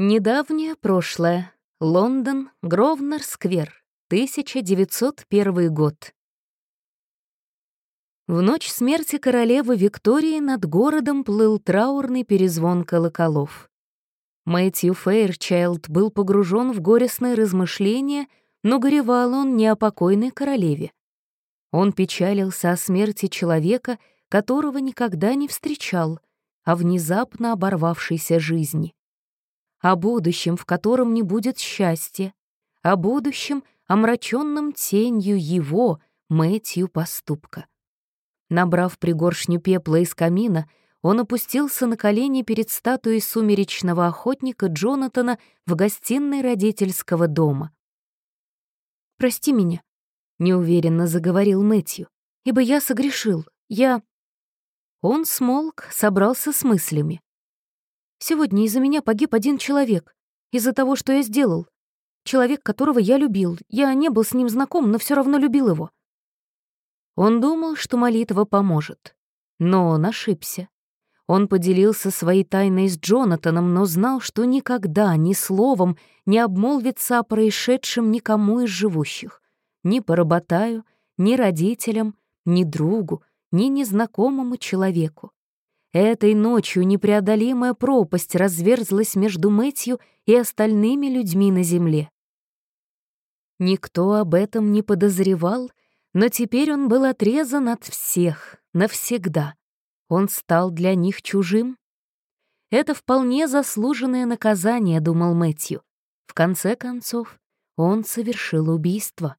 Недавнее прошлое. Лондон, Гровнер-сквер, 1901 год. В ночь смерти королевы Виктории над городом плыл траурный перезвон колоколов. Мэтью Фейрчайлд был погружен в горестные размышления, но горевал он не о покойной королеве. Он печалился о смерти человека, которого никогда не встречал, о внезапно оборвавшейся жизни о будущем, в котором не будет счастья, о будущем, омраченном тенью его, Мэтью, поступка. Набрав пригоршню пепла из камина, он опустился на колени перед статуей сумеречного охотника Джонатана в гостиной родительского дома. «Прости меня», — неуверенно заговорил Мэтью, «ибо я согрешил, я...» Он смолк, собрался с мыслями. Сегодня из-за меня погиб один человек. Из-за того, что я сделал. Человек, которого я любил. Я не был с ним знаком, но все равно любил его. Он думал, что молитва поможет. Но он ошибся. Он поделился своей тайной с Джонатаном, но знал, что никогда ни словом не обмолвится о происшедшем никому из живущих. Ни поработаю, ни родителям, ни другу, ни незнакомому человеку. Этой ночью непреодолимая пропасть разверзлась между Мэтью и остальными людьми на земле. Никто об этом не подозревал, но теперь он был отрезан от всех, навсегда. Он стал для них чужим. Это вполне заслуженное наказание, думал Мэтью. В конце концов, он совершил убийство.